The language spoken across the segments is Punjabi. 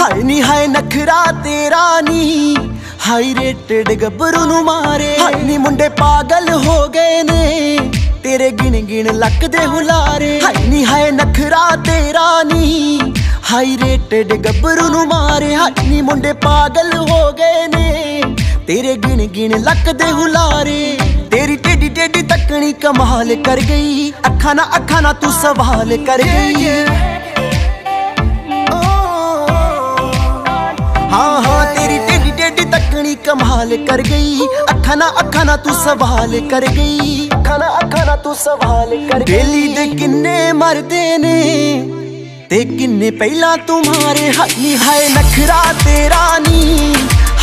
ਹਾਏ ਨੀ, ਹਾਏ ਨਖਰਾ ਤੇਰਾ ਨੀ। ਹਾਈ ਰੇਟਡ ਗੱਭਰੂ ਨੂੰ ਮਾਰੇ। ਹਾਏ ਨੀ, ਮੁੰਡੇ ਪਾਗਲ ਹੋ ਗਏ ਨੇ। ਤੇਰੇ ਗਿਣ ਗਿਣ ਲੱਕ ਦੇ ਹੁਲਾਰੇ। ਹਾਏ ਨੀ, ਹਾਏ ਨਖਰਾ ਤੇਰਾ ਨੀ। ਹਾਈ ਰੇਟਡ ਗੱਭਰੂ ਨੂੰ ਮਾਰੇ। ਹਾਏ ਨੀ, ਮੁੰਡੇ ਪਾਗਲ ਹੋ ਗਏ ਨੇ। ਤੇਰੇ ਗਿਣ ਗਿਣ ਲੱਕ ਦੇ ਹੁਲਾਰੇ। ਤੇਰੀ ਟੇਡੀ ਕਮਾਲ ਕਰ ਗਈ। ਅੱਖਾਂ ਨਾ ਅੱਖਾਂ ਨਾ ਤੂੰ ਸਵਾਲ ਕਰ ਗਈ। ਹਾਂ ਹਾਂ, ਤੇਰੀ ਟੇਡੀ ਟੇਡੀ ਤੱਕਣੀ ਕਮਾਲ ਕਰ ਗਈ। ਅੱਖਾਂ ਨਾ ਅੱਖਾਂ ਨਾ ਤੂੰ ਸਵਾਲ ਕਰ ਗਈ। ਅੱਖਾਂ ਨਾ ਅੱਖਾਂ ਨਾ ਤੂੰ ਸਵਾਲ ਕਰ ਗਈ। ਬੇਲੀ ਦੇ ਕਿੰਨੇ ਮਰਦੇ ਨੇ ਤੇ ਕਿੰਨੇ ਪਹਿਲਾਂ ਤੁਮਾਰੇ ਹਾਈ ਹਾਏ, ਨਖਰਾ ਤੇਰਾ ਨੀ।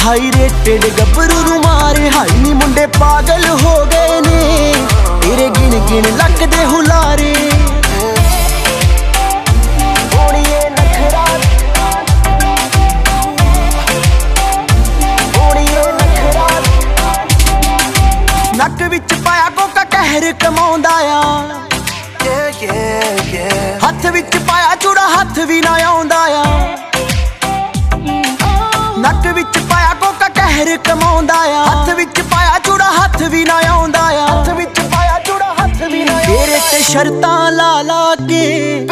ਹਾਈ ਰੇਟਡ ਗੱਭਰੂ ਨੂੰ ਮਾਰੇ। ਹਾਈ ਨੀ, ਮੁੰਡੇ ਪਾਗਲ ਹੋ ਗਏ ਨੇ। ਤੇਰੇ ਗਿਣ ਗਿਣ ਲੱਕ ਹੁਲਾਰੇ। ਨੱਕ ਵਿੱਚ ਪਾਇਆ ਕੋਕਾ ਕਹਿਰ ਕਮਾਉਂਦਾ ਆ। ਹੱਥ ਵਿੱਚ ਪਾਇਆ ਚੂੜਾ ਹੱਥ ਵੀ ਨਾ ਆਉਂਦਾ ਆ। ਨੱਕ ਵਿੱਚ ਪਾਇਆ ਕੋਕਾ ਕਹਿਰ ਕਮਾਉਂਦਾ ਆ। ਹੱਥ ਵਿੱਚ ਪਾਇਆ ਚੂੜਾ ਹੱਥ ਵੀ ਨਾ ਆਉਂਦਾ ਆ। ਸ਼ਰਤਾਂ ਲਾ ਲਾ ਕੇ।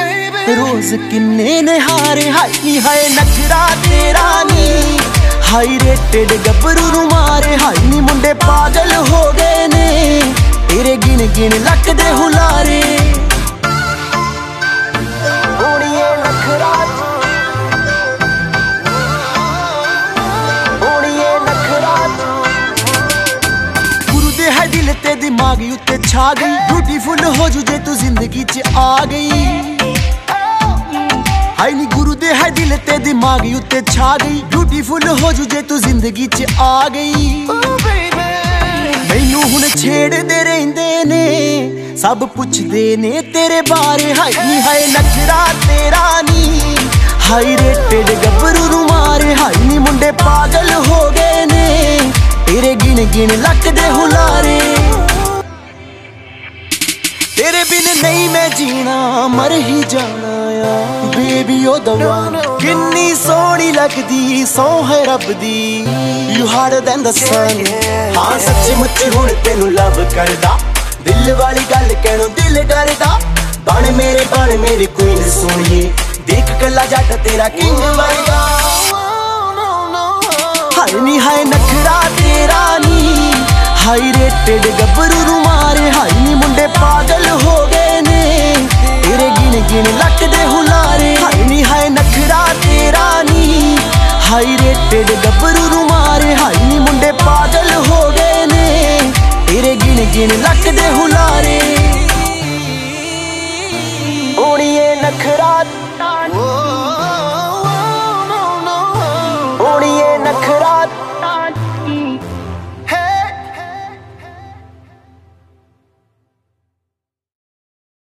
ਰੋਜ਼ ਕਿੰਨੇ ਨਿਹਾਰੇ ਹਾਈ ਨੀ ਹਾਏ ਨਖਰਾ ਤੇਰਾ ਨੀ। ਹਾਈ ਰੇਟਡ ਗੱਭਰੂ ਨੂੰ ਮਾਰੇ ਹਾਈ ਨੀ ਮੁੰਡੇ ਪਾਗਲ ਹੋ ਗਏ ਨੇ। ਤੇਰੇ ਗਿਣ ਗਿਣ ਲੱਕ ਦੇ ਹੁਲਾਰੇ। ਦਿਲ ਤੇ ਦਿਮਾਗ ਉੱਤੇ ਛਾ ਗਈ। ਬਿਊਟੀਫੁਲ ਹੋ ਜੂ ਜੇ ਤੂੰ ਜ਼ਿੰਦਗੀ 'ਚ ਆ ਗਈ। ਹਾਈ ਨੀ ਗੁਰੂ ਦੇ ਹੈ ਦਿਲ ਤੇ ਦਿਮਾਗ ਉੱਤੇ ਛਾ ਗਈ। ਬਿਊਟੀਫੁਲ ਹੋ ਜੂ ਜੇ ਤੂੰ ਜ਼ਿੰਦਗੀ 'ਚ ਆ ਗਈ। ਮੈਨੂੰ ਹੁਣ ਛੇੜਦੇ ਰਹਿੰਦੇ ਨੇ, ਸਭ ਪੁੱਛਦੇ ਨੇ ਤੇਰੇ ਬਾਰੇ। ਹਾਈ ਨੀ, ਹਾਏ ਨਖਰਾ ਤੇਰਾ ਨੀ ਹਾਈ ਰੇਟਡ ਗੱਭਰੂ ਨੂੰ ਮਾਰੇ। ਹਾਈ ਨੀ ਮੁੰਡੇ ਪਾਗਲ ਹੋ ਗਏ ਨੇ, ਤੇਰੇ ਗਿਣ ਗਿਣ ਲੱਕ ਦੇ ਹੁਲਾਰੇ। ਤੇਰੇ ਬਿਨ ਨਹੀਂ ਮੈਂ ਜੀਣਾ ਮਰ ਹੀ ਜਾਣਾ ਆ ਬੇਬੀ ਉਹ ਦਵਾ ਕਿੰਨੀ ਸੋਹਣੀ ਲੱਗਦੀ ਸੋ ਹੈ ਰੱਬ ਦੀ you harder than the sun ਹਾਂ ਸੱਚੀ ਮੁੱਚੀ ਹੁਣ ਤੈਨੂੰ ਲਵ ਕਰਦਾ ਦਿਲ ਵਾਲੀ ਗੱਲ ਕਹਿਣੋਂ ਦਿਲ ਡਰਦਾ ਬਣ ਮੇਰੇ ਬਣ ਮੇਰੀ ਕੁਈਨ ਸੋਹਣੀਏ ਦੇਖ ਕੱਲਾ ਜੱਟ ਤੇਰਾ ਕਿੰਗ ਵਰਗਾ ਹਾਏ ਨੀ ਹਾਏ ਨਖਰਾ ਤੇਰਾ ਨੀ ਹਾਈ ਰੇਟਡ ਗੱਭਰੂ ਨੂੰ ਮਾਰੇ ਹਾਈ। ਨੀ ਮੁੰਡੇ ਪਾਗਲ ਹੋ ਗਏ ਨੇ। ਤੇਰੇ ਗਿਣ ਗਿਣ ਲੱਕ ਦੇ ਹੁਲਾਰੇ। ਹਾਈ ਨੀ ਹਾਏ ਨਖਰਾ ਤੇਰਾ ਨੀ। ਹਾਈ ਰੇਟਡ ਗੱਭਰੂ ਨੂੰ ਮਾਰੇ ਹਾਈ। ਨੀ ਮੁੰਡੇ ਪਾਗਲ ਹੋ ਗਏ ਨੇ। ਤੇਰੇ ਗਿਣ ਗਿਣ ਲੱਕ ਦੇ ਹੁਲਾਰੇ। ਓੜੀਏ ਨਖਰਾ।